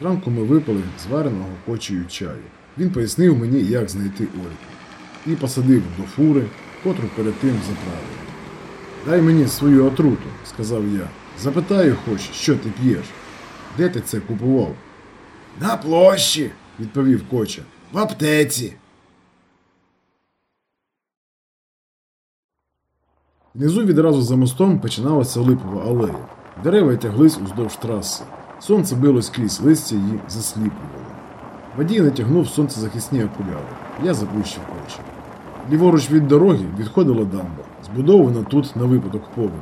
Зранку ми випили звареного кочею чаю. Він пояснив мені, як знайти Ольгу. І посадив до фури, котру перед тим заправив. Дай мені свою отруту, сказав я. Запитаю хоч, що ти п'єш. Де ти це купував? На площі, відповів коча. в аптеці. Внизу відразу за мостом починалася липова алея. Дерева тяглись уздовж траси. Сонце билось крізь листя і засліплювало. Водій натягнув сонцезахисні окуляри. Я заплющив очі. Ліворуч від дороги відходила дамба, збудована тут на випадок поводу.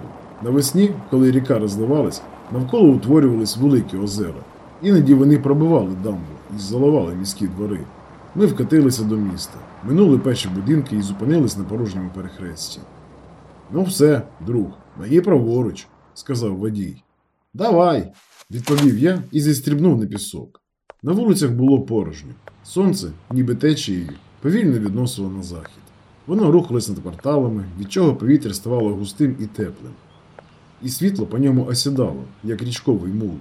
Навесні, коли ріка розливалась, навколо утворювались великі озера. Іноді вони пробивали дамбу і заливали міські двори. Ми вкатилися до міста, минули перші будинки і зупинились на порожньому перехресті. Ну, все, друг, мої праворуч, сказав водій. Давай, відповів я і зістрібнув на пісок. На вулицях було порожньо. Сонце, ніби течією, повільно відносило на захід. Воно рухалось над кварталами, від чого повітря ставало густим і теплим. І світло по ньому осідало, як річковий мул.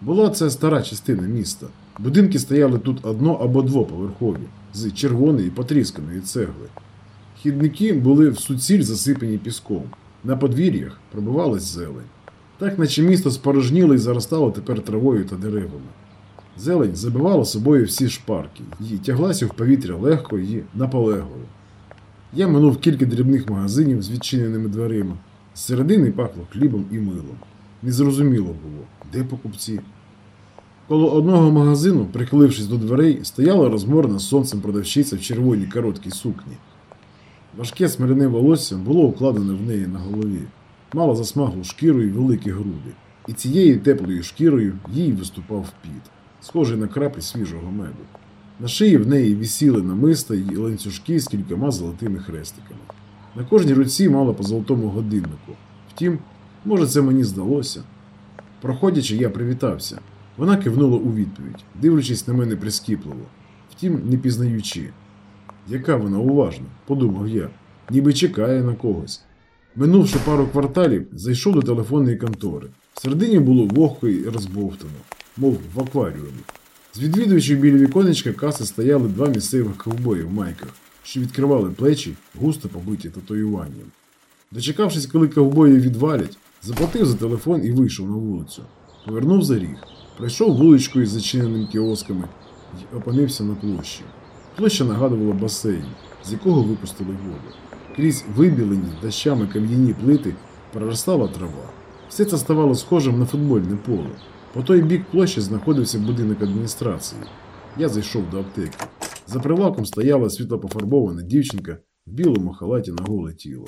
Була це стара частина міста. Будинки стояли тут одно або двоповерхові, з червоної потрісканої цегли. Хідники були в суціль засипані піском. На подвір'ях пробивалась зелень. Так наче місто спорожніло і заростало тепер травою та деревами. Зелень забивала собою всі шпарки і тяглася в повітря легко і наполегливо. Я минув кілька дрібних магазинів з відчиненими дверима. З середини пахло хлібом і милом. Незрозуміло було, де покупці. Коло одного магазину, прихилившись до дверей, стояла розморна сонцем продавщиця в червоній короткій сукні. Важке смиряне волосся було укладене в неї на голові, мало засмаглу шкіру і великі груди, і цією теплою шкірою їй виступав піт, схожий на краплі свіжого меду. На шиї в неї вісіли намиста й ланцюжки з кількома золотими хрестиками. На кожній руці мала по золотому годиннику. Втім, може, це мені здалося. Проходячи, я привітався. Вона кивнула у відповідь, дивлячись на мене прискіпливо, втім, не пізнаючи. Яка вона уважна, подумав я, ніби чекає на когось. Минувши пару кварталів, зайшов до телефонної контори. Всередині було вогко і розбовтано, мов в акваріумі. З відвідувачів біля віконечка каси стояли два місцевих ковбої в майках, що відкривали плечі, густо побиті татуюванням. Дочекавшись, коли ковбої відвалять, заплатив за телефон і вийшов на вулицю. Повернув за ріг, пройшов вуличкою з зачиненими кіосками і опинився на площі. Площа нагадувала басейн, з якого випустили воду. Крізь вибілені дощами кам'яні плити проростала трава. Все це ставало схожим на футбольне поле. По той бік площі знаходився будинок адміністрації. Я зайшов до аптеки. За прилавком стояла світлопофарбована дівчинка в білому халаті на голе тіло.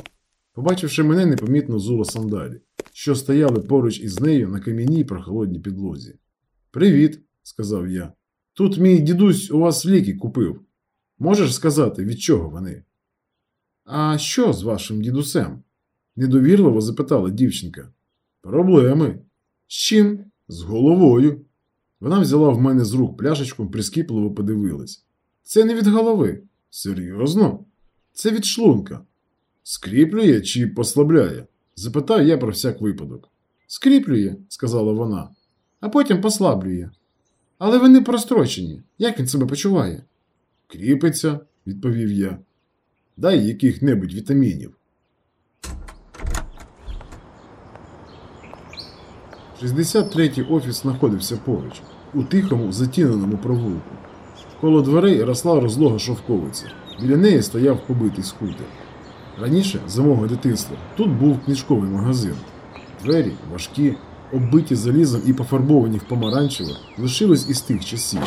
Побачивши мене, непомітно зула сандалі, що стояли поруч із нею на кам'яній прохолодній підлозі. Привіт, сказав я. Тут мій дідусь у вас ліки купив. Можеш сказати, від чого вони? А що з вашим дідусем? недовірливо запитала дівчинка. Проблеми. З чим? З головою. Вона взяла в мене з рук пляшечку, прискіпливо подивилась. Це не від голови. Серйозно? Це від шлунка. Скріплює чи послабляє? запитав я про всяк випадок. Скріплює, сказала вона, а потім послаблює. Але вони прострочені. Як він себе почуває? Кріпиться, відповів я. Дай яких-небудь вітамінів. 63-й офіс знаходився поруч, у тихому затіненому провулку. Коло дверей росла розлога шовковиця. Біля неї стояв побитий скутер. Раніше, за мого дитинства, тут був книжковий магазин. Двері важкі, оббиті залізом і пофарбовані в помаранчево, лишились із тих часів.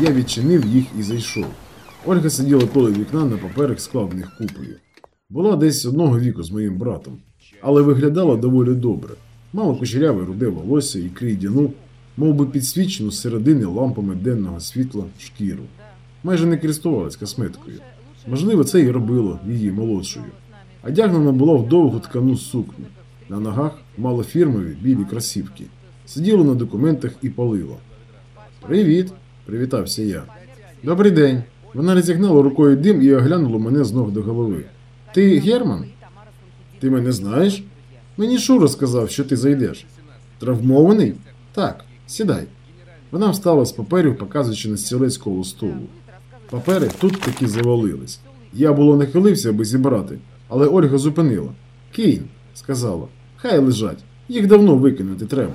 Я відчинив їх і зайшов. Ольга сиділа коло вікна на паперах складених купою. Була десь одного віку з моїм братом, але виглядала доволі добре. Мала кучеряве руде волосся і крійдяну, мов би підсвічену з середини лампами денного світла шкіру. Майже не користувалась косметикою. Можливо, це і робило її молодшою. Одягнена була в довгу ткану сукню. На ногах мала фірмові білі кросівки. Сиділа на документах і палила. Привіт, привітався я. Добрий день. Вона розігнала рукою дим і оглянула мене з ног до голови. Ти Герман? Ти мене знаєш? Мені Шура сказав, що ти зайдеш. Травмований? Так, сідай. Вона встала з паперів, показуючи на стілець коло столу. Папери тут таки завалились. Я було нахилився, аби зібрати, але Ольга зупинила. Кинь, сказала. Хай лежать, їх давно викинути треба.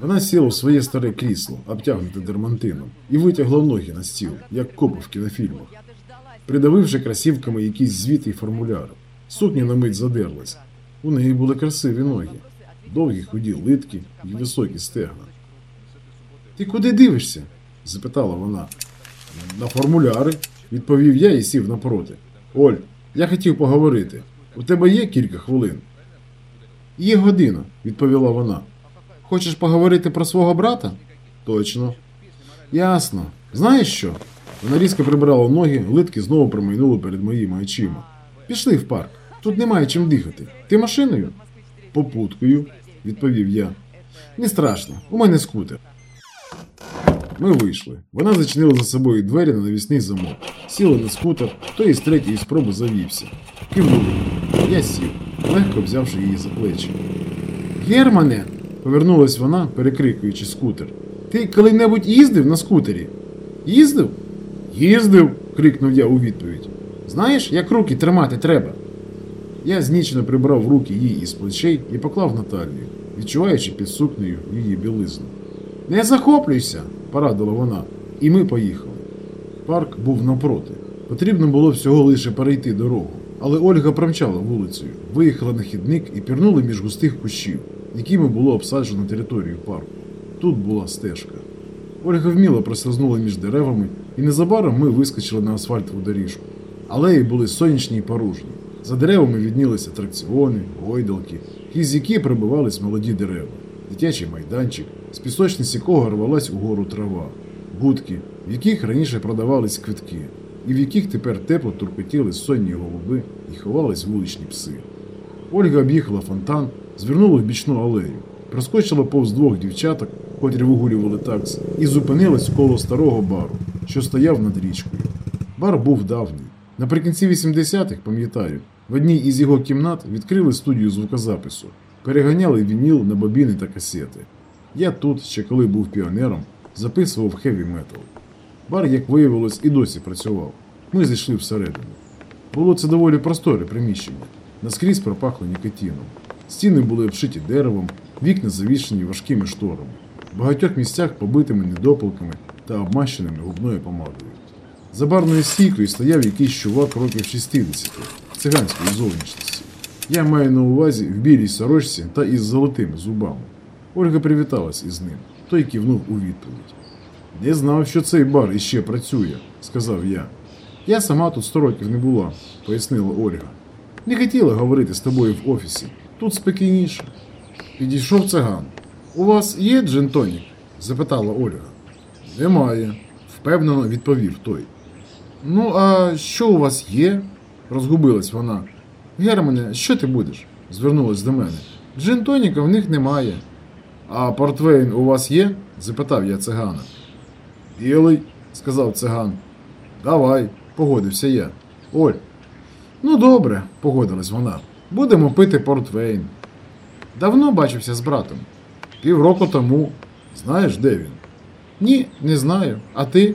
Вона сіла в своє старе крісло, обтягнуте дермантином, і витягла ноги на стіл, як копи в кінофільмах, придавивши красівками якісь звіти й формуляри. Сукня на мить задерлась. У неї були красиві ноги, довгі худі литки і високі стегна. Ти куди дивишся? запитала вона. На формуляри, відповів я і сів напроти. Оль, я хотів поговорити. У тебе є кілька хвилин? Є година, відповіла вона. Хочеш поговорити про свого брата? Точно. Ясно. Знаєш що? Вона різко прибрала ноги, литки знову промайнули перед моїми очима. Пішли в парк. Тут немає чим дихати. Ти машиною? Попуткою, відповів я. Не страшно, у мене скутер. Ми вийшли. Вона зачинила за собою двері на навісний замок. Сіла на скутер, той із третьої спроби завівся. Кивнули. Я сів, легко взявши її за плечі. Германе, повернулась вона, перекрикуючи скутер. Ти коли-небудь їздив на скутері? Їздив? Їздив, крикнув я у відповідь. Знаєш, як руки тримати треба? Я знічено прибрав руки їй із плечей і поклав на талію, відчуваючи під сукнею її білизну. Не захоплюйся, порадила вона, і ми поїхали. Парк був напроти. Потрібно було всього лише перейти дорогу. Але Ольга промчала вулицею, виїхала на хідник і пірнула між густих кущів, якими було обсаджено територію парку. Тут була стежка. Ольга вміло прослизнула між деревами, і незабаром ми вискочили на асфальтову доріжку. Алеї були сонячні і порожні. За деревами віднілися атракціони, гойдалки, крізь які прибивались молоді дерева, дитячий майданчик, з пісочниці якого рвалась угору трава, будки, в яких раніше продавались квитки, і в яких тепер тепло туркотіли сонні голуби і ховались вуличні пси. Ольга об'їхала фонтан, звернула в бічну алею, проскочила повз двох дівчаток, котрі вигулювали такс, і зупинилась коло старого бару, що стояв над річкою. Бар був давній. Наприкінці 80-х, пам'ятаю, в одній із його кімнат відкрили студію звукозапису, переганяли вініл на бобіни та касети. Я тут, ще коли був піонером, записував хеві метал. Бар, як виявилось, і досі працював. Ми зайшли всередину. Було це доволі просторе приміщення. Наскрізь пропахло нікотином. Стіни були обшиті деревом, вікна завішені важкими шторами, в багатьох місцях побитими недопалками та обмащеними губною помадою. За барною стійкою стояв якийсь чувак років 60 циганської зовнішності. Я маю на увазі в білій сорочці та із золотими зубами. Ольга привіталась із ним. Той кивнув у відповідь. Не знав, що цей бар іще працює, сказав я. Я сама тут сто років не була, пояснила Ольга. Не хотіла говорити з тобою в офісі. Тут спокійніше. Підійшов циган. У вас є джин-тонік? запитала Ольга. Немає, впевнено відповів той. Ну, а що у вас є? розгубилась вона. Германе, що ти будеш? звернулась до мене. Джин-тоніка в них немає. А портвейн у вас є? запитав я цигана. Білий, сказав циган. Давай, погодився я. Оль. Ну добре, погодилась вона. Будемо пити портвейн. Давно бачився з братом. Півроку тому. Знаєш, де він? Ні, не знаю. А ти?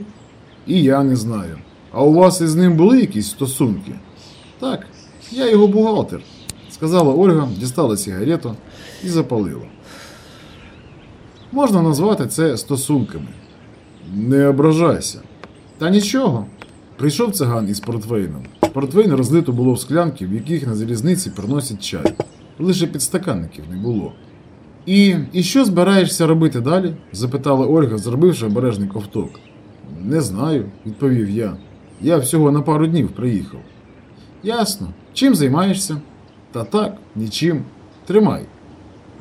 І я не знаю. А у вас із ним були якісь стосунки? Так, я його бухгалтер, сказала Ольга, дістала сигарету і запалила. Можна назвати це стосунками. Не ображайся. Та нічого. Прийшов циган із портвейном. Портвейн розлито було в склянки, в яких на залізниці приносять чай. Лише підстаканників не було. І, і що збираєшся робити далі? запитала Ольга, зробивши обережний ковток. Не знаю, відповів я. Я всього на пару днів приїхав. Ясно. Чим займаєшся? Та так, нічим. Тримай.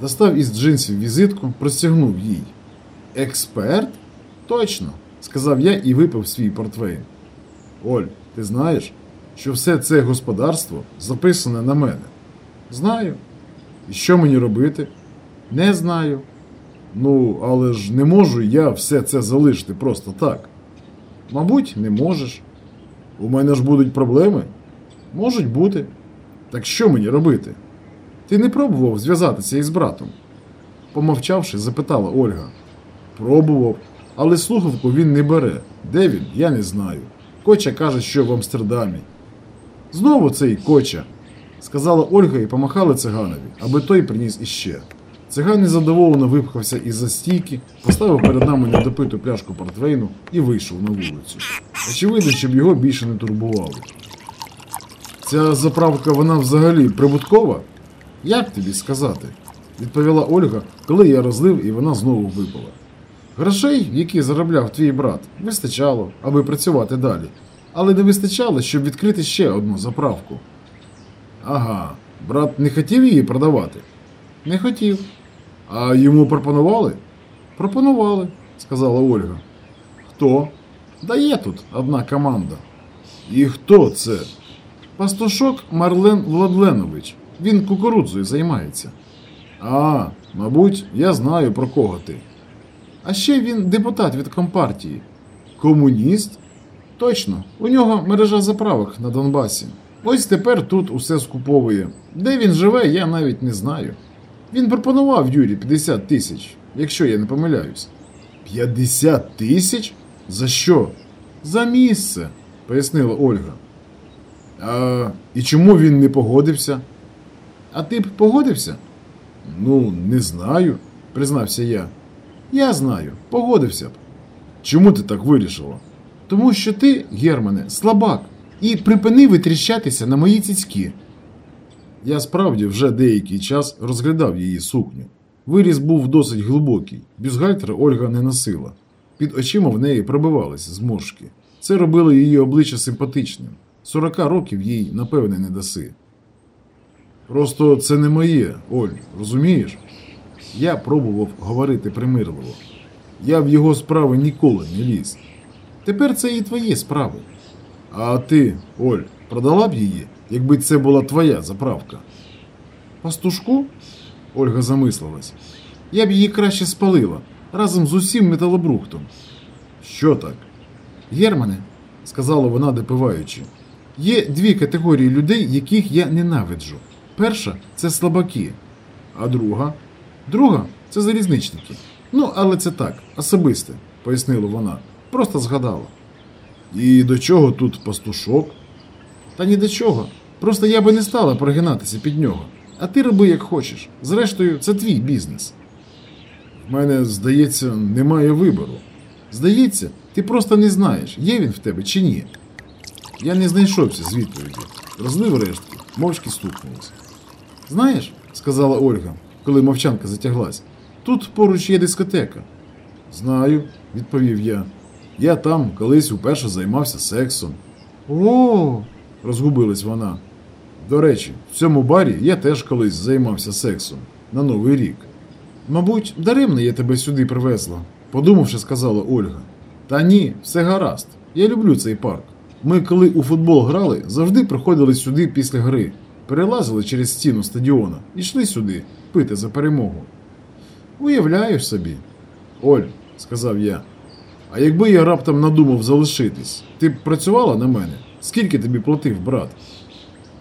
Достав із джинсів візитку, простягнув їй. Експерт? Точно, сказав я і випив свій портвейн. Оль, ти знаєш, що все це господарство записане на мене? Знаю. І що мені робити? Не знаю. Ну, але ж не можу я все це залишити просто так. Мабуть, не можеш. У мене ж будуть проблеми? Можуть бути. Так що мені робити? Ти не пробував зв'язатися із братом? Помовчавши, запитала Ольга. Пробував, але слухавку він не бере. Де він, я не знаю. Коча каже, що в Амстердамі. Знову цей коча, сказала Ольга і помахала циганові, аби той приніс іще. Циган незадоволено випхався із-за стійки, поставив перед нами недопиту пляшку портвейну і вийшов на вулицю. Очевидно, щоб його більше не турбували. Ця заправка вона взагалі прибуткова? Як тобі сказати? відповіла Ольга, коли я розлив і вона знову випала. Грошей, які заробляв твій брат, вистачало, аби працювати далі, але не вистачало, щоб відкрити ще одну заправку. Ага, брат не хотів її продавати? Не хотів. А йому пропонували? Пропонували, сказала Ольга. Хто? Да є тут одна команда. І хто це? Пастушок Марлен Владленович. Він кукурудзою займається. А, мабуть, я знаю про кого ти. А ще він депутат від компартії. Комуніст? Точно, у нього мережа заправок на Донбасі. Ось тепер тут усе скуповує. Де він живе, я навіть не знаю. Він пропонував Юрі 50 тисяч, якщо я не помиляюсь. 50 тисяч? За що? За місце, пояснила Ольга. А і чому він не погодився? А ти б погодився? Ну, не знаю, признався я. Я знаю, погодився б. Чому ти так вирішила? Тому що ти, Германе, слабак, і припини витріщатися на мої цицьки. Я справді вже деякий час розглядав її сукню. Виріз був досить глибокий, бюстгальтера Ольга не носила. Під очима в неї пробивались зморшки. Це робило її обличчя симпатичним. 40 років їй, напевне, не даси. Просто це не моє, Оль, розумієш? Я пробував говорити примирливо. Я в його справи ніколи не ліз. Тепер це і твої справи. А ти, Оль, продала б її, якби це була твоя заправка? Пастушку? Ольга замислилась. Я б її краще спалила разом з усім металобрухтом. Що так? Германе, сказала вона, допиваючи, є дві категорії людей, яких я ненавиджу. Перша це слабаки, а друга? Друга це залізничники. Ну, але це так, особисте, пояснила вона. Просто згадала. І до чого тут пастушок? Та ні до чого. Просто я би не стала прогинатися під нього. А ти роби як хочеш. Зрештою, це твій бізнес. В мене, здається, немає вибору. Здається, ти просто не знаєш, є він в тебе чи ні. Я не знайшовся з відповіді. Розлив рештки, мовчки стукнулись. Знаєш, сказала Ольга, коли мовчанка затяглась, тут поруч є дискотека. Знаю, відповів я. Я там колись уперше займався сексом. О, розгубилась вона. До речі, в цьому барі я теж колись займався сексом на Новий рік. Мабуть, даремно я тебе сюди привезла, подумавши, сказала Ольга. Та ні, все гаразд. Я люблю цей парк. Ми, коли у футбол грали, завжди приходили сюди після гри, перелазили через стіну стадіона і йшли сюди пити за перемогу. Уявляєш собі, Оль, сказав я. А якби я раптом надумав залишитись, ти б працювала на мене? Скільки тобі платив брат?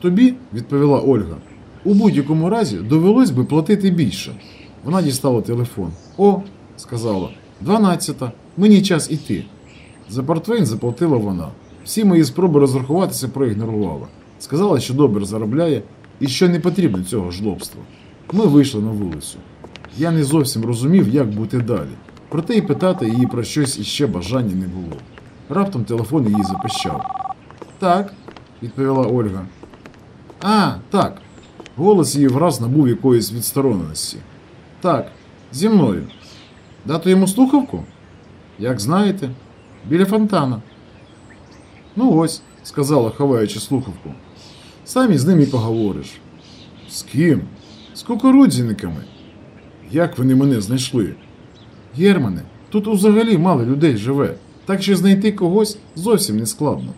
Тобі, відповіла Ольга, у будь-якому разі довелось би платити більше. Вона дістала телефон. О, сказала, дванадцята, мені час іти. За портвейн заплатила вона. Всі мої спроби розрахуватися проігнорувала. Сказала, що добре заробляє і що не потрібно цього жлобства. Ми вийшли на вулицю. Я не зовсім розумів, як бути далі. Проте і питати її про щось іще бажання не було. Раптом телефон її запищав. Так, відповіла Ольга. А, так. Голос її враз набув якоїсь відстороненості. Так, зі мною. Дати йому слухавку? Як знаєте, біля фонтана. Ну ось, сказала, ховаючи слухавку. Сам із ним і поговориш. З ким? З кукурудзяниками. Як вони мене знайшли? Германе, тут взагалі мало людей живе, так що знайти когось зовсім не складно.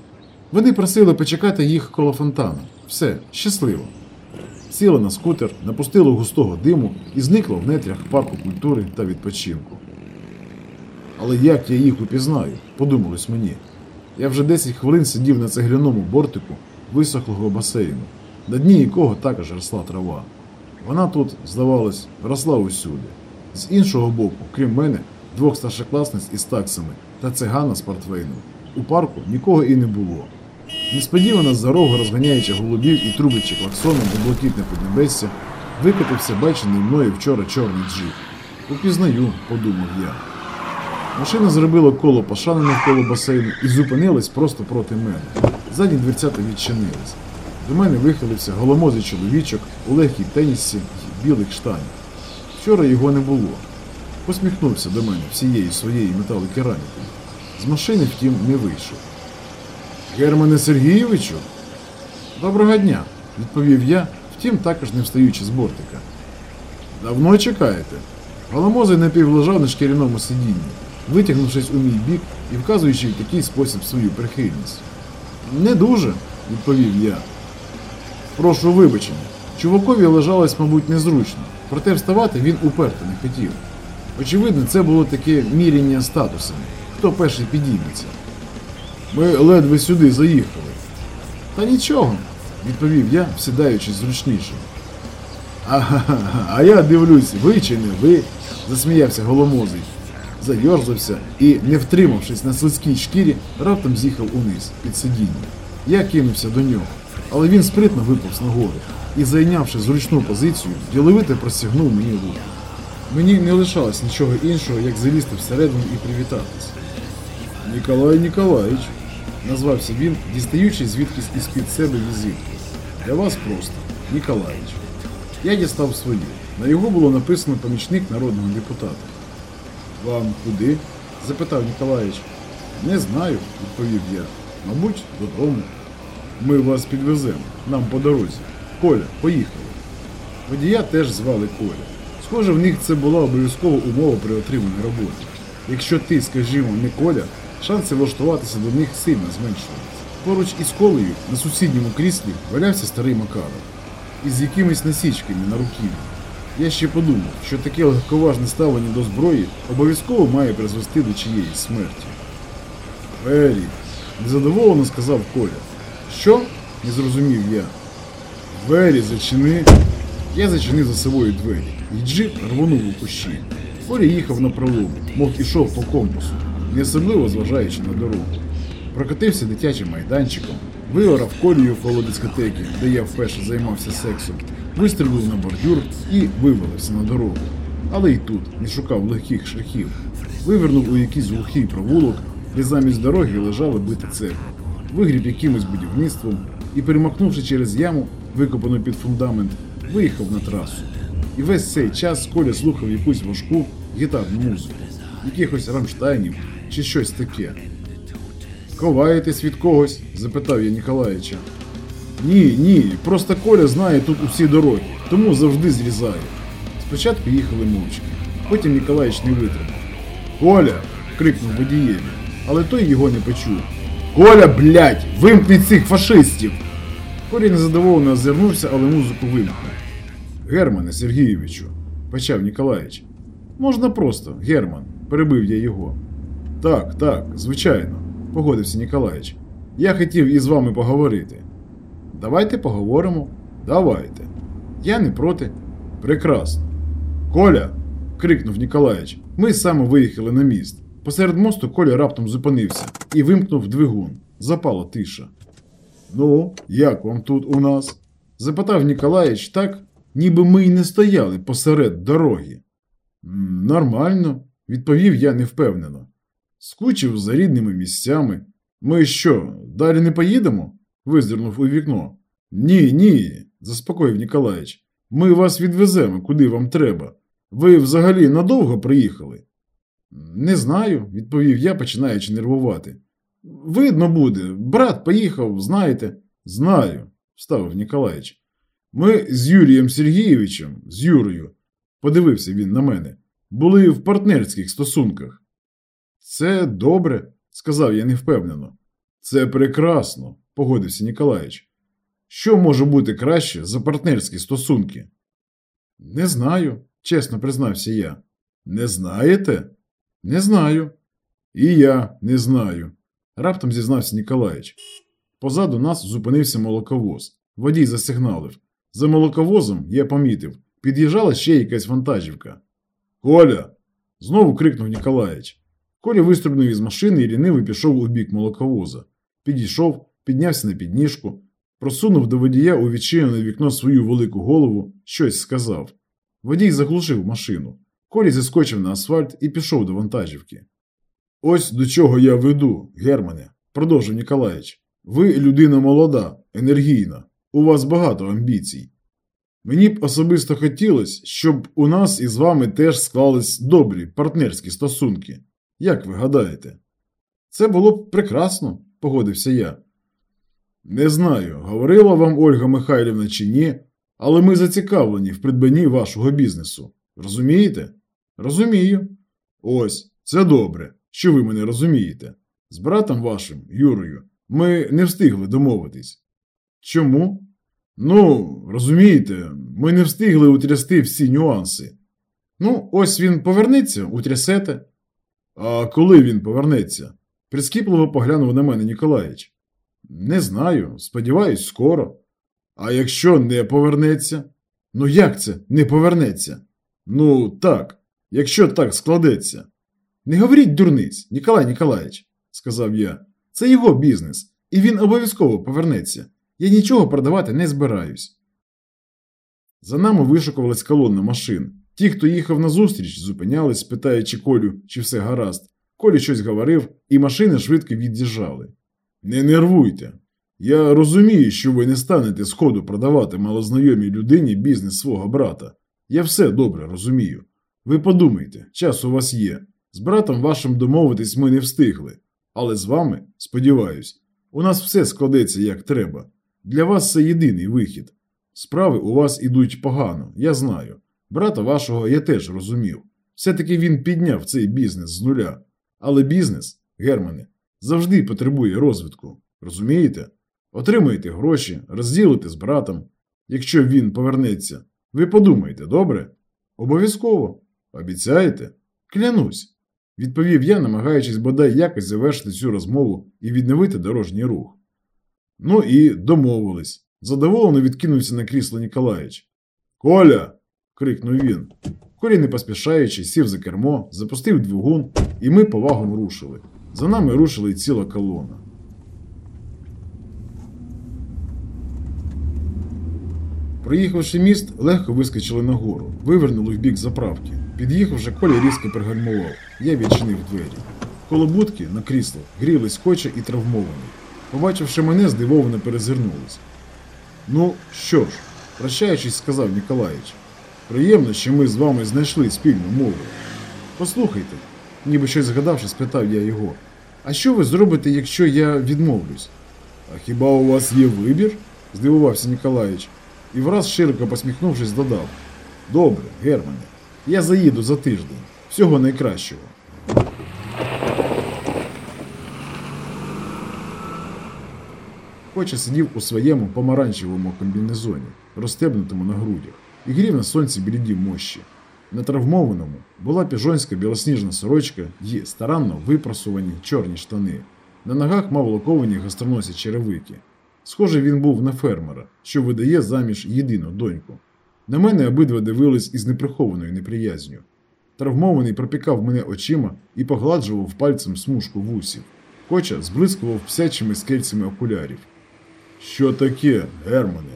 Вони просили почекати їх коло фонтана. Все, щасливо. Сіла на скутер, напустила густого диму і зникла в нетрях парку культури та відпочинку. Але як я їх упізнаю, подумалось мені. Я вже 10 хвилин сидів на цегляному бортику висохлого басейну, на дні якого також росла трава. Вона тут, здавалось, росла усюди. З іншого боку, крім мене, двох старшокласниць із таксами та цигана з портвейном. У парку нікого і не було. Несподівано з-за рогу розганяючи голубів і трубячи клаксоном до блакитне піднебесся, викотився бачений мною вчора чорний джип. Упізнаю, подумав я. Машина зробила коло пошани навколо басейну і зупинилась просто проти мене. Задні дверцята відчинились. До мене вихилився голомозий чоловічок у легкій тенісці й білих штанях. Вчора його не було. Посміхнувся до мене всією своєю металокерамікою. З машини, втім, не вийшов. Германе Сергійовичу? Доброго дня, відповів я, втім, також не встаючи з бортика. Давно чекаєте? Голомозий напівлежав на шкіряному сидінні, витягнувшись у мій бік і вказуючи в такий спосіб свою прихильність. Не дуже, відповів я. Прошу вибачення. Чувакові лежалось, мабуть, незручно, проте вставати він уперто не хотів. Очевидно, це було таке міряння статусами. Хто перший підійметься? Ми ледве сюди заїхали. Та нічого, відповів я, всідаючись зручніше. Ага, а я дивлюсь, ви чи не ви, засміявся голомозий. Зайорзався і, не втримавшись на слизькій шкірі, раптом з'їхав униз під сидіння. Я кинувся до нього, але він спритно виповз нагору і, зайнявши зручну позицію, діловито простягнув мені руку. Мені не лишалось нічого іншого, як залізти всередину і привітатись. Ніколай Ніколаїч, назвався він, дістаючи звідкись із-під себе візитку. Для вас просто Ніколаїч. Я дістав свою. На його було написано помічник народного депутата. Вам куди? запитав Ніколаїч. Не знаю, відповів я. Мабуть, додому. Ми вас підвеземо. Нам по дорозі. Коля, поїхали. Водія теж звали Коля. Схоже, в них це була обов'язкова умова при отриманні роботи. Якщо ти, скажімо, не Коля, шанси влаштуватися до них сильно зменшувалися. Поруч із колею на сусідньому кріслі валявся старий Макаров із якимись насічками на руків'ї. Я ще подумав, що таке легковажне ставлення до зброї обов'язково має призвести до чиєїсь смерті. Фері, незадоволено сказав Коля. Що? не зрозумів я. Двері зачини. Я зачинив за собою двері, і джип рвонув у кущі. Коля їхав на пролом, мов ішов по компасу, не особливо зважаючи на дорогу. Прокотився дитячим майданчиком, виорав колію коло дискотеки, де я вперше займався сексом, вистрілив на бордюр і вивалився на дорогу. Але й тут не шукав легких шляхів. Вивернув у якийсь глухий провулок, де замість дороги лежала бита церква, вигріб якимось будівництвом і, перемахнувши через яму, викопану під фундамент, виїхав на трасу. І весь цей час Коля слухав якусь важку гітарну музику, якихось рамштайнів чи щось таке. Ховаєтесь від когось? запитав я Ніколаєча. Ні, ні, просто Коля знає тут усі дороги, тому завжди зрізає. Спочатку їхали мовчки, потім Ніколаєч не витримав. Коля! крикнув водієві, але той його не почув. Коля, блядь, вимкни цих фашистів! Коля незадоволено озирнувся, але музику вимкнув. Германе Сергійовичу, почав Ніколаєч. Можна просто, Герман, перебив я його. Так, так, звичайно, погодився Ніколаєч. Я хотів із вами поговорити. Давайте поговоримо. Давайте. Я не проти. Прекрасно. Коля. крикнув Ніколаєч. Ми саме виїхали на міст. Посеред мосту Коля раптом зупинився і вимкнув двигун. Запала тиша. Ну, як вам тут у нас? запитав Ніколаєч так, ніби ми й не стояли посеред дороги. Нормально, відповів я невпевнено. Скучив за рідними місцями. Ми що, далі не поїдемо? визирнув у вікно. Ні, ні, заспокоїв Ніколаєч. Ми вас відвеземо, куди вам треба. Ви взагалі надовго приїхали? Не знаю, відповів я, починаючи нервувати. Видно буде, брат поїхав, знаєте. Знаю, вставив Ніколаєч. Ми з Юрієм Сергійовичем, з Юрою, подивився він на мене, були в партнерських стосунках. Це добре, сказав я невпевнено. Це прекрасно, погодився Ніколаєч. Що може бути краще за партнерські стосунки? Не знаю, чесно признався я. Не знаєте? Не знаю. І я не знаю, раптом зізнався Ніколаєч. Позаду нас зупинився молоковоз. Водій засигналив. За молоковозом, я помітив, під'їжджала ще якась вантажівка. Коля, Знову крикнув Ніколаєч. Коля вистрибнув із машини і ліниво пішов у бік молоковоза. Підійшов, піднявся на підніжку, просунув до водія у відчинене вікно свою велику голову, щось сказав. Водій заглушив машину. Коля зіскочив на асфальт і пішов до вантажівки. Ось до чого я веду, Германе, продовжив Ніколаєч. Ви людина молода, енергійна, у вас багато амбіцій. Мені б особисто хотілося, щоб у нас із вами теж склались добрі партнерські стосунки. Як ви гадаєте? Це було б прекрасно, погодився я. Не знаю, говорила вам Ольга Михайлівна чи ні, але ми зацікавлені в придбанні вашого бізнесу. Розумієте? Розумію. Ось, це добре, що ви мене розумієте. З братом вашим, Юрою, ми не встигли домовитись. Чому? Ну, розумієте, ми не встигли утрясти всі нюанси. Ну, ось він повернеться, утрясете. А коли він повернеться? Прискіпливо поглянув на мене Ніколаєч. Не знаю, сподіваюсь, скоро. А якщо не повернеться? Ну як це не повернеться? Ну, так, якщо так складеться. Не говоріть дурниць, Ніколай Ніколаєч, сказав я. Це його бізнес, і він обов'язково повернеться. Я нічого продавати не збираюсь. За нами вишукувалась колона машин. Ті, хто їхав назустріч, зупинялись, питаючи Колю, чи все гаразд. Колі щось говорив, і машини швидко від'їжджали. Не нервуйте. Я розумію, що ви не станете сходу продавати малознайомій людині бізнес свого брата. Я все добре розумію. Ви подумайте, час у вас є. З братом вашим домовитись ми не встигли. Але з вами, сподіваюсь, у нас все складеться як треба. Для вас це єдиний вихід. Справи у вас ідуть погано, я знаю. Брата вашого я теж розумів. Все-таки він підняв цей бізнес з нуля. Але бізнес, Германе, завжди потребує розвитку. Розумієте? Отримаєте гроші, розділите з братом. Якщо він повернеться, ви подумайте, добре? Обов'язково. Обіцяєте? Клянусь, відповів я, намагаючись бодай якось завершити цю розмову і відновити дорожній рух. Ну і домовились. Задоволено відкинувся на крісло Ніколаєч. Коля. крикнув він. Коля, не поспішаючи, сів за кермо, запустив двигун, і ми повагом рушили. За нами рушила й ціла колона. Проїхавши міст, легко вискочили нагору, вивернули в бік заправки. Під'їхавши, Коля різко пригальмував. Я відчинив двері. Коло будки на крісло грілись коча і травмований. Побачивши мене, здивовано перезирнулись. Ну що ж, прощаючись, сказав Ніколаїч. Приємно, що ми з вами знайшли спільну мову. Послухайте, ніби щось згадавши, спитав я його. А що ви зробите, якщо я відмовлюсь? А хіба у вас є вибір? здивувався Ніколаїч. І враз широко посміхнувшись, додав. Добре, Германе, я заїду за тиждень. Всього найкращого. Коча сидів у своєму помаранчевому комбінезоні, розстебнутому на грудях, і грів на сонці бліді мощі. На травмованому була піжонська білосніжна сорочка і старанно випрасувані чорні штани. На ногах мав лаковані гастроносі черевики. Схоже, він був на фермера, що видає заміж єдину доньку. На мене обидва дивились із неприхованою неприязню. Травмований пропікав мене очима і погладжував пальцем смужку вусів. Коча зблискував псячими скельцями окулярів. Що таке, Германе?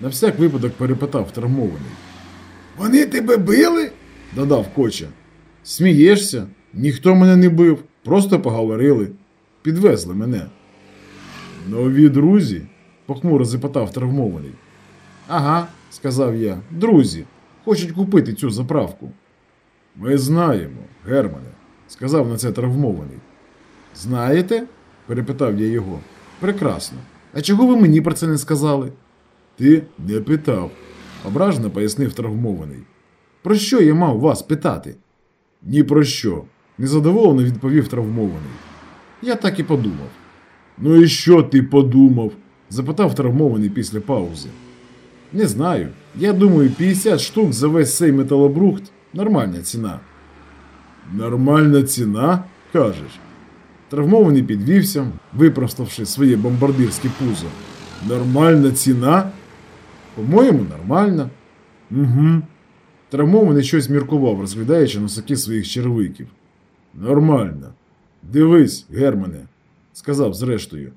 На всяк випадок перепитав травмований. Вони тебе били? Додав Коча. Смієшся? Ніхто мене не бив, просто поговорили. Підвезли мене. Нові друзі? похмуро запитав травмований. Ага, сказав я. Друзі, хочуть купити цю заправку. Ми знаємо, Германе, сказав на це травмований. Знаєте? перепитав я його. Прекрасно. А чого ви мені про це не сказали? Ти не питав, ображено пояснив травмований. Про що я мав вас питати? Ні про що, незадоволено відповів травмований. Я так і подумав. Ну і що ти подумав? запитав травмований після паузи. Не знаю. Я думаю, 50 штук за весь цей металобрухт нормальна ціна. Нормальна ціна? кажеш. Травмований підвівся, випроставши своє бомбардирське пузо. Нормальна ціна? По-моєму, нормальна. Угу. Травмований щось міркував, розглядаючи носаки своїх червиків. Нормально. Дивись, Германе, сказав зрештою.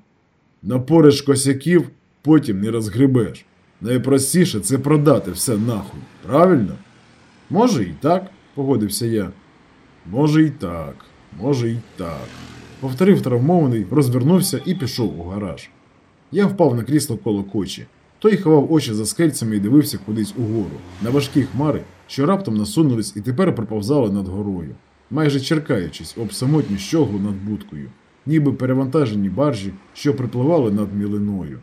Напориш косяків, потім не розгребеш. Найпростіше це продати все нахуй. Правильно? Може і так, погодився я. Може і так, може і так. Повторив травмований, розвернувся і пішов у гараж. Я впав на крісло коло кочі. Той ховав очі за скельцями і дивився кудись угору, на важкі хмари, що раптом насунулись і тепер проповзали над горою, майже черкаючись об самотню щоглу над будкою, ніби перевантажені баржі, що припливали над мілиною.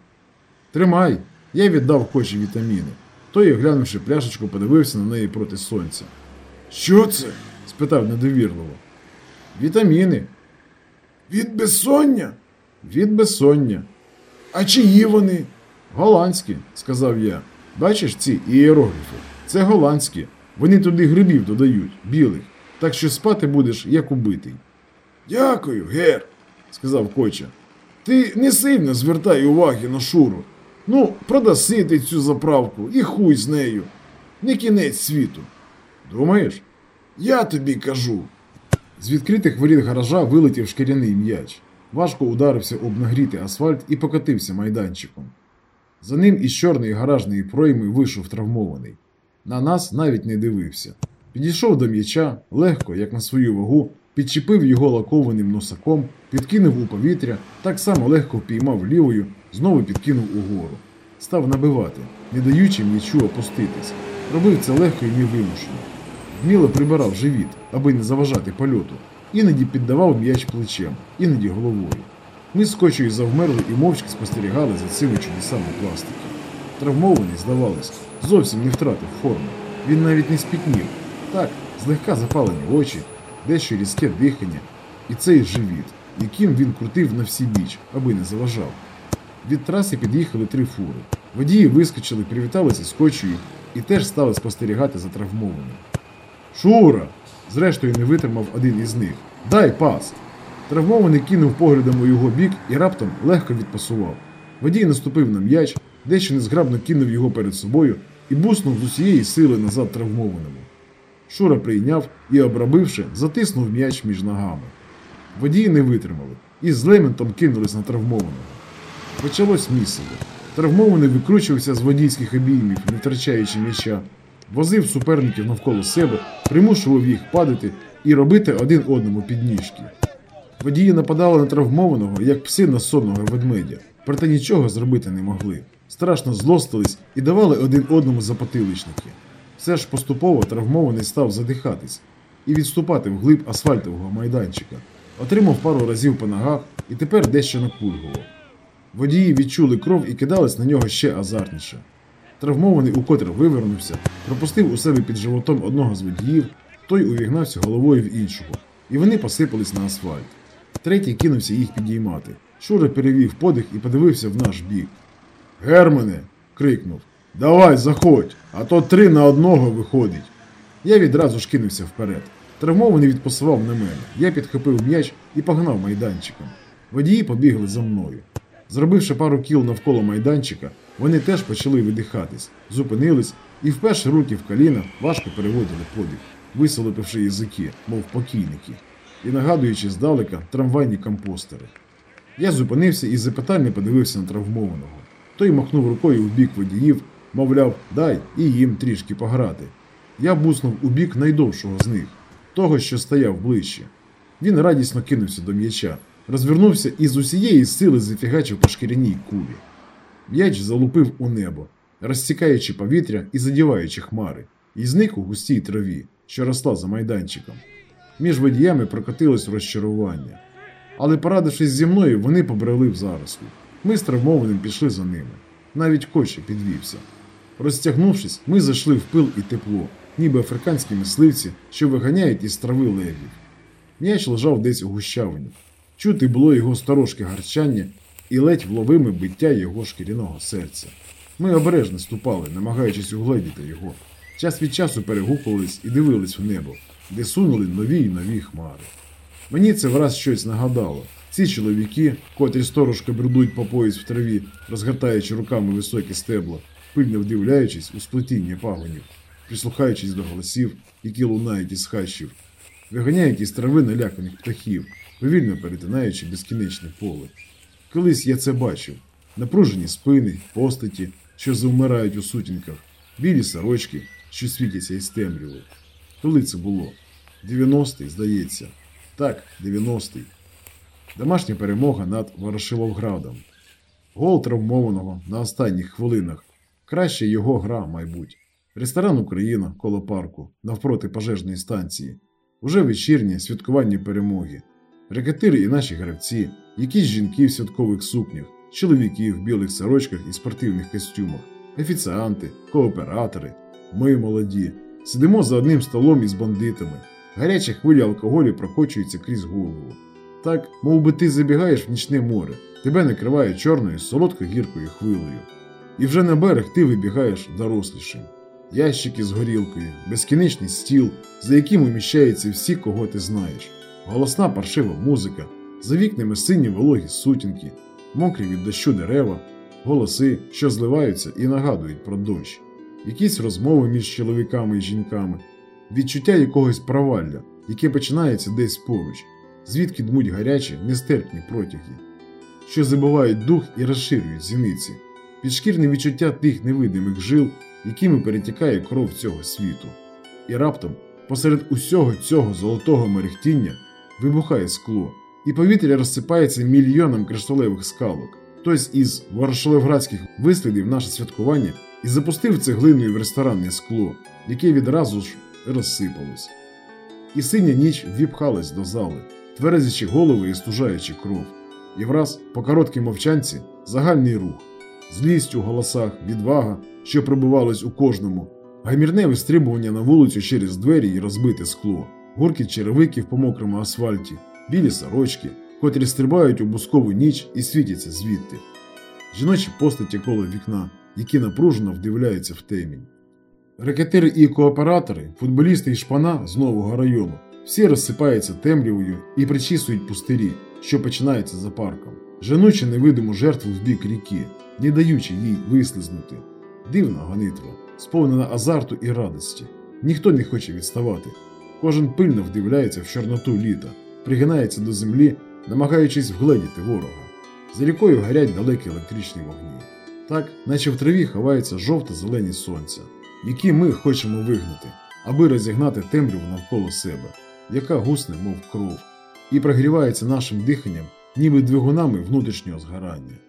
Тримай! Я віддав кочі вітаміни. Той, оглянувши пляшечку, подивився на неї проти сонця. Що це? Спитав недовірливо. Вітаміни. Від безсоння? Від безсоння. А чиї вони? Голландські, сказав я. Бачиш ці ієрогліфи? Це голландські. Вони туди грибів додають, білих. Так що спати будеш, як убитий, Дякую, Гер. сказав Коча. Ти не сильно звертай уваги на Шуру. Ну, продаси ти цю заправку і хуй з нею. Не кінець світу. Думаєш? Я тобі кажу. З відкритих воріт гаража вилетів шкіряний м'яч. Важко ударився об нагрітий асфальт і покотився майданчиком. За ним із чорної гаражної пройми вийшов травмований. На нас навіть не дивився. Підійшов до м'яча, легко, як на свою вагу, підчепив його лакованим носаком, підкинув у повітря, так само легко впіймав лівою, знову підкинув угору. Став набивати, не даючи м'ячу опуститись. Робив це легко і невимушено. Вміло прибирав живіт, аби не заважати польоту. Іноді піддавав м'яч плечем, іноді головою. Ми з кочею завмерли і мовчки спостерігали за цими чудесами пластики. Травмований, здавалось, зовсім не втратив форму. Він навіть не спітнів. Так, злегка запалені очі, дещо різке дихання, і цей живіт, яким він крутив на всі біч, аби не заважав. Від траси під'їхали три фури. Водії вискочили, привіталися з і теж стали спостерігати за травмованим. Шура! Зрештою не витримав один із них. Дай пас! Травмований кинув поглядом у його бік і раптом легко відпасував. Водій наступив на м'яч, дещо незграбно кинув його перед собою і буснув з усієї сили назад травмованому. Шура прийняв і, обробивши, затиснув м'яч між ногами. Водії не витримали і з лементом кинулись на травмованого. Почалось місиво. Травмований викручувався з водійських обіймів, не втрачаючи м'яча, возив суперників навколо себе, примушував їх падати і робити один одному підніжки. Водії нападали на травмованого, як пси на сонного ведмедя, проте нічого зробити не могли. Страшно злостились і давали один одному запотиличники. Все ж поступово травмований став задихатись і відступати вглиб асфальтового майданчика. Отримав пару разів по ногах і тепер дещо накульгував. Водії відчули кров і кидались на нього ще азартніше. Травмований укотре вивернувся, пропустив у себе під животом одного з водіїв, той увігнався головою в іншого, і вони посипались на асфальт. Третій кинувся їх підіймати. Шура перевів подих і подивився в наш бік. Германе. крикнув. Давай, заходь, а то три на одного виходить. Я відразу ж кинувся вперед. Травмований відпасував на мене. Я підхопив м'яч і погнав майданчиком. Водії побігли за мною. Зробивши пару кіл навколо майданчика, вони теж почали видихатись, зупинились і, вперше руки в коліна, важко переводили подих, висолопивши язики, мов покійники, і нагадуючи здалека трамвайні компостери. Я зупинився і запитально подивився на травмованого. Той махнув рукою в бік водіїв, мовляв, дай і їм трішки пограти. Я буснув у бік найдовшого з них, того, що стояв ближче. Він радісно кинувся до м'яча, розвернувся і з усієї сили зафігачив по шкіряній кулі. М'яч залупив у небо, розсікаючи повітря і задіваючи хмари, і зник у густій траві, що росла за майданчиком. Між водіями прокотилось розчарування. Але, порадившись зі мною, вони побрели в зарослі. Ми з травмованим пішли за ними. Навіть коче підвівся. Розтягнувшись, ми зайшли в пил і тепло, ніби африканські мисливці, що виганяють із трави левів. М'яч лежав десь у гущавині. Чути було його сторожке гарчання і ледь вловиме биття його шкіряного серця. Ми обережно ступали, намагаючись угледіти його. Час від часу перегукувались і дивились в небо, де сунули нові й нові хмари. Мені це враз щось нагадало. Ці чоловіки, котрі сторожко брудуть по пояс в траві, розгортаючи руками високі стебла, пильно вдивляючись у сплетіння пагонів. прислухаючись до голосів, які лунають із хащів, виганяють із трави наляканих птахів, повільно перетинаючи безкінечне поле. Колись я це бачив: напружені спини, постаті, що завмирають у сутінках, білі сорочки, що світяться із темряви. Коли це було? 90-й, здається. Так, 90-й. Домашня перемога над Ворошиловградом. Гол травмованого на останніх хвилинах. Краще його гра, майбуть. Ресторан Україна коло парку, навпроти пожежної станції. Уже вечірнє святкування перемоги. Рекетири і наші гравці, якісь жінки в святкових сукнях, чоловіки в білих сорочках і спортивних костюмах, офіціанти, кооператори. Ми молоді. Сидимо за одним столом із бандитами. Гаряча хвиля алкоголю прокочується крізь голову. Так, мов би ти забігаєш в нічне море, тебе накриває чорною солодко-гіркою хвилею. І вже на берег ти вибігаєш дорослішим. Ящики з горілкою, безкінечний стіл, за яким уміщаються всі, кого ти знаєш, голосна паршива музика, за вікнами сині вологі сутінки, мокрі від дощу дерева, голоси, що зливаються і нагадують про дощ, якісь розмови між чоловіками і жінками, відчуття якогось провалля, яке починається десь поруч, звідки дмуть гарячі, нестерпні протяги, що забивають дух і розширюють зіниці, підшкірне відчуття тих невидимих жил, якими перетікає кров цього світу. І раптом, посеред усього цього золотого мерехтіння, вибухає скло, і повітря розсипається мільйоном кришталевих скалок. Хтось із ворошиловградських вислідив наше святкування і запустив цеглиною в ресторанне скло, яке відразу ж розсипалось. І синя ніч віпхалась до зали, тверезячи голови і стужаючи кров. І враз, по короткій мовчанці, загальний рух, злість у голосах, відвага, що пробивалась у кожному, гамірне вистрибування на вулицю через двері і розбите скло, гуркіт черевиків по мокрому асфальті, білі сорочки, котрі стрибають у бускову ніч і світяться звідти, жіночі постаті коло вікна, які напружено вдивляються в темінь. Рекетири і кооператори, футболісти і шпана з нового району, всі розсипаються темрявою і причісують пустирі, що починаються за парком, женучи невидиму жертву в бік ріки, не даючи їй вислизнути. Дивна гонитва, сповнена азарту і радості. Ніхто не хоче відставати. Кожен пильно вдивляється в чорноту літа, пригинається до землі, намагаючись вгледіти ворога. За рікою горять далекі електричні вогні. Так, наче в траві ховаються жовто-зелені сонця, які ми хочемо вигнати, аби розігнати темряву навколо себе, яка гусне, мов кров, і прогрівається нашим диханням, ніби двигунами внутрішнього згорання.